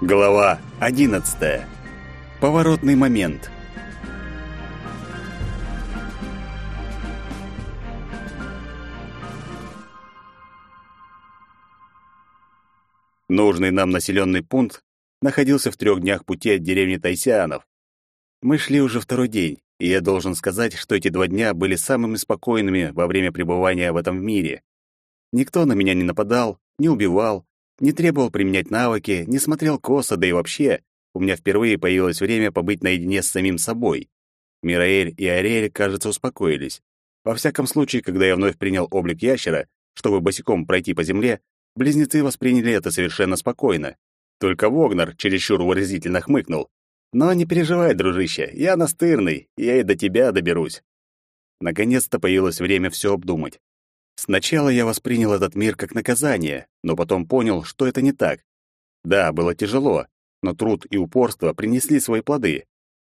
Глава 11. Поворотный момент. Нужный нам населенный пункт находился в трех днях пути от деревни Тайсианов. Мы шли уже второй день, и я должен сказать, что эти два дня были самыми спокойными во время пребывания в этом мире. Никто на меня не нападал, не убивал, не требовал применять навыки, не смотрел косо, да и вообще, у меня впервые появилось время побыть наедине с самим собой. Мираэль и Ариэль, кажется, успокоились. Во всяком случае, когда я вновь принял облик ящера, чтобы босиком пройти по земле, близнецы восприняли это совершенно спокойно. Только Вогнер чересчур выразительно хмыкнул. «Но не переживай, дружище, я настырный, я и до тебя доберусь». Наконец-то появилось время все обдумать. Сначала я воспринял этот мир как наказание, но потом понял, что это не так. Да, было тяжело, но труд и упорство принесли свои плоды.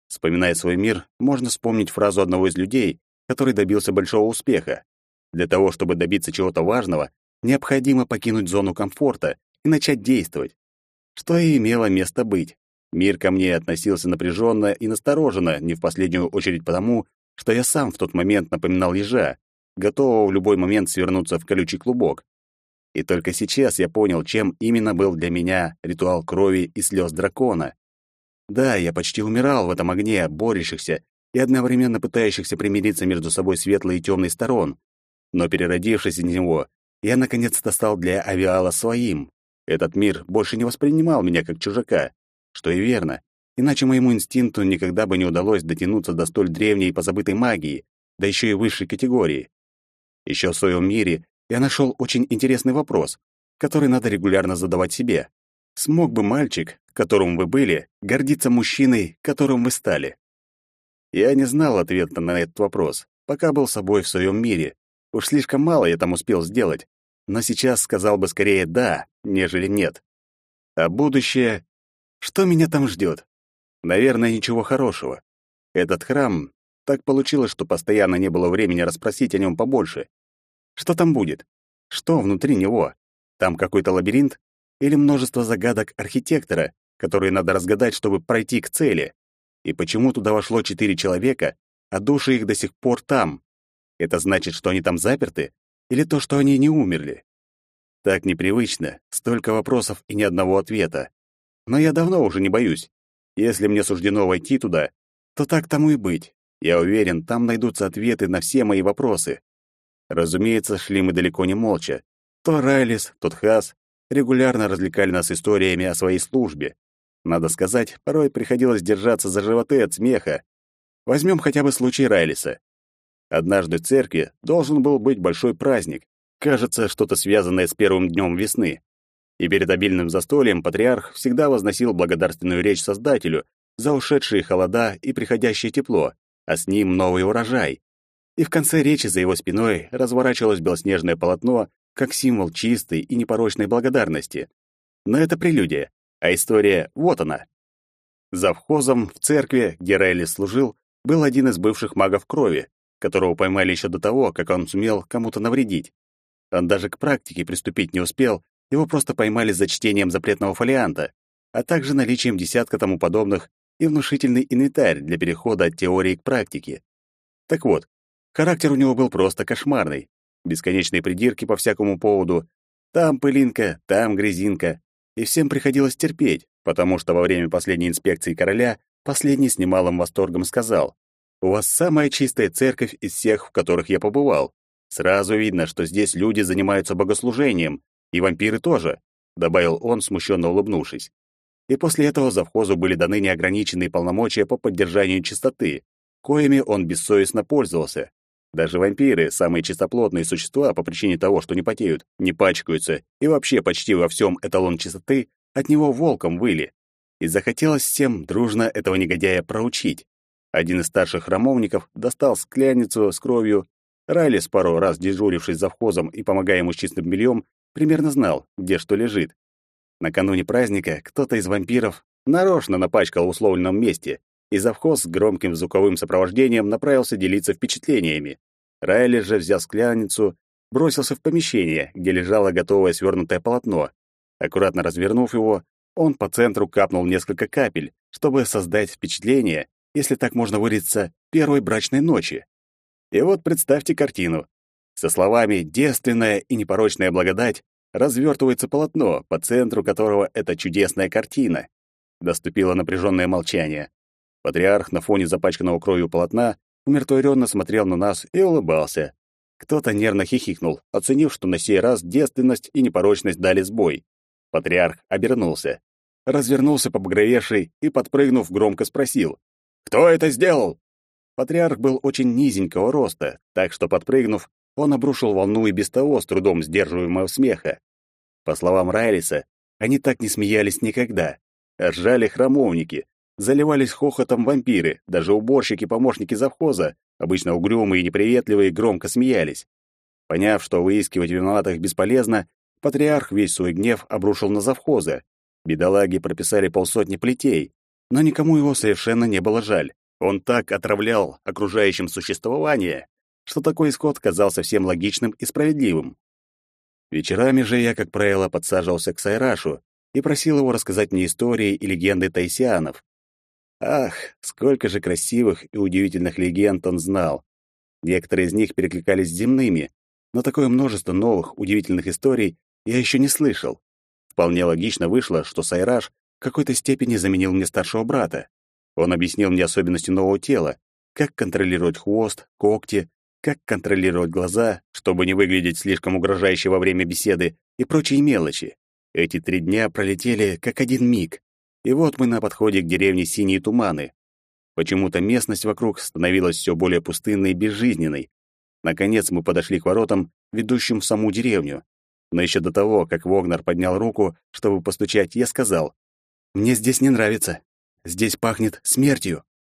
Вспоминая свой мир, можно вспомнить фразу одного из людей, который добился большого успеха. Для того, чтобы добиться чего-то важного, необходимо покинуть зону комфорта и начать действовать. Что и имело место быть. Мир ко мне относился напряженно и настороженно, не в последнюю очередь потому, что я сам в тот момент напоминал ежа, готового в любой момент свернуться в колючий клубок. И только сейчас я понял, чем именно был для меня ритуал крови и слез дракона. Да, я почти умирал в этом огне борющихся и одновременно пытающихся примириться между собой светлой и темной сторон. Но переродившись из него, я наконец-то стал для Авиала своим. Этот мир больше не воспринимал меня как чужака, что и верно, иначе моему инстинкту никогда бы не удалось дотянуться до столь древней и позабытой магии, да еще и высшей категории. Еще в своем мире я нашел очень интересный вопрос, который надо регулярно задавать себе. Смог бы мальчик, которым вы были, гордиться мужчиной, которым вы стали? Я не знал ответа на этот вопрос, пока был собой в своем мире. Уж слишком мало я там успел сделать. Но сейчас сказал бы скорее «да», нежели «нет». А будущее... Что меня там ждет? Наверное, ничего хорошего. Этот храм так получилось, что постоянно не было времени расспросить о нем побольше. Что там будет? Что внутри него? Там какой-то лабиринт? Или множество загадок архитектора, которые надо разгадать, чтобы пройти к цели? И почему туда вошло четыре человека, а души их до сих пор там? Это значит, что они там заперты? Или то, что они не умерли? Так непривычно, столько вопросов и ни одного ответа. Но я давно уже не боюсь. Если мне суждено войти туда, то так тому и быть. Я уверен, там найдутся ответы на все мои вопросы. Разумеется, шли мы далеко не молча. То Райлис, то Хас регулярно развлекали нас историями о своей службе. Надо сказать, порой приходилось держаться за животы от смеха. Возьмем хотя бы случай Райлиса. Однажды в церкви должен был быть большой праздник. Кажется, что-то связанное с первым днем весны. И перед обильным застольем патриарх всегда возносил благодарственную речь Создателю за ушедшие холода и приходящее тепло а с ним новый урожай. И в конце речи за его спиной разворачивалось белоснежное полотно как символ чистой и непорочной благодарности. Но это прелюдия, а история вот она. Завхозом в церкви, где Райли служил, был один из бывших магов крови, которого поймали еще до того, как он сумел кому-то навредить. Он даже к практике приступить не успел, его просто поймали за чтением запретного фолианта, а также наличием десятка тому подобных и внушительный инвентарь для перехода от теории к практике. Так вот, характер у него был просто кошмарный. Бесконечные придирки по всякому поводу. Там пылинка, там грязинка. И всем приходилось терпеть, потому что во время последней инспекции короля последний с немалым восторгом сказал, «У вас самая чистая церковь из всех, в которых я побывал. Сразу видно, что здесь люди занимаются богослужением, и вампиры тоже», добавил он, смущенно улыбнувшись и после этого завхозу были даны неограниченные полномочия по поддержанию чистоты, коими он бессовестно пользовался. Даже вампиры, самые чистоплотные существа по причине того, что не потеют, не пачкаются, и вообще почти во всем эталон чистоты от него волком выли. И захотелось всем дружно этого негодяя проучить. Один из старших храмовников достал скляницу с кровью. Райлис, пару раз дежурившись завхозом и помогая ему с чистым бельем, примерно знал, где что лежит. Накануне праздника кто-то из вампиров нарочно напачкал в условленном месте, и завхоз с громким звуковым сопровождением направился делиться впечатлениями. Райли же, взяв скляницу, бросился в помещение, где лежало готовое свернутое полотно. Аккуратно развернув его, Он по центру капнул несколько капель, чтобы создать впечатление, если так можно выразиться, первой брачной ночи. И вот представьте картину. Со словами «девственная и непорочная благодать» развертывается полотно, по центру которого эта чудесная картина. Наступило напряженное молчание. Патриарх на фоне запачканного кровью полотна умиротворенно смотрел на нас и улыбался. Кто-то нервно хихикнул, оценив, что на сей раз девственность и непорочность дали сбой. Патриарх обернулся, развернулся по побагровевший и, подпрыгнув, громко спросил. «Кто это сделал?» Патриарх был очень низенького роста, так что, подпрыгнув, он обрушил волну и без того с трудом сдерживаемого смеха. По словам Райлиса, они так не смеялись никогда. Ржали храмовники, заливались хохотом вампиры, даже уборщики-помощники завхоза, обычно угрюмые и неприветливые, громко смеялись. Поняв, что выискивать виноватых бесполезно, патриарх весь свой гнев обрушил на завхоза. Бедолаги прописали полсотни плетей, но никому его совершенно не было жаль. Он так отравлял окружающим существование, что такой исход казался всем логичным и справедливым. Вечерами же я, как правило, подсаживался к Сайрашу и просил его рассказать мне истории и легенды тайсианов. Ах, сколько же красивых и удивительных легенд он знал. Некоторые из них перекликались с земными, но такое множество новых, удивительных историй я еще не слышал. Вполне логично вышло, что Сайраш в какой-то степени заменил мне старшего брата. Он объяснил мне особенности нового тела, как контролировать хвост, когти, как контролировать глаза, чтобы не выглядеть слишком угрожающе во время беседы и прочие мелочи. Эти три дня пролетели как один миг. И вот мы на подходе к деревне Синие Туманы. Почему-то местность вокруг становилась все более пустынной и безжизненной. Наконец мы подошли к воротам, ведущим в саму деревню. Но еще до того, как Вогнер поднял руку, чтобы постучать, я сказал, «Мне здесь не нравится. Здесь пахнет смертью».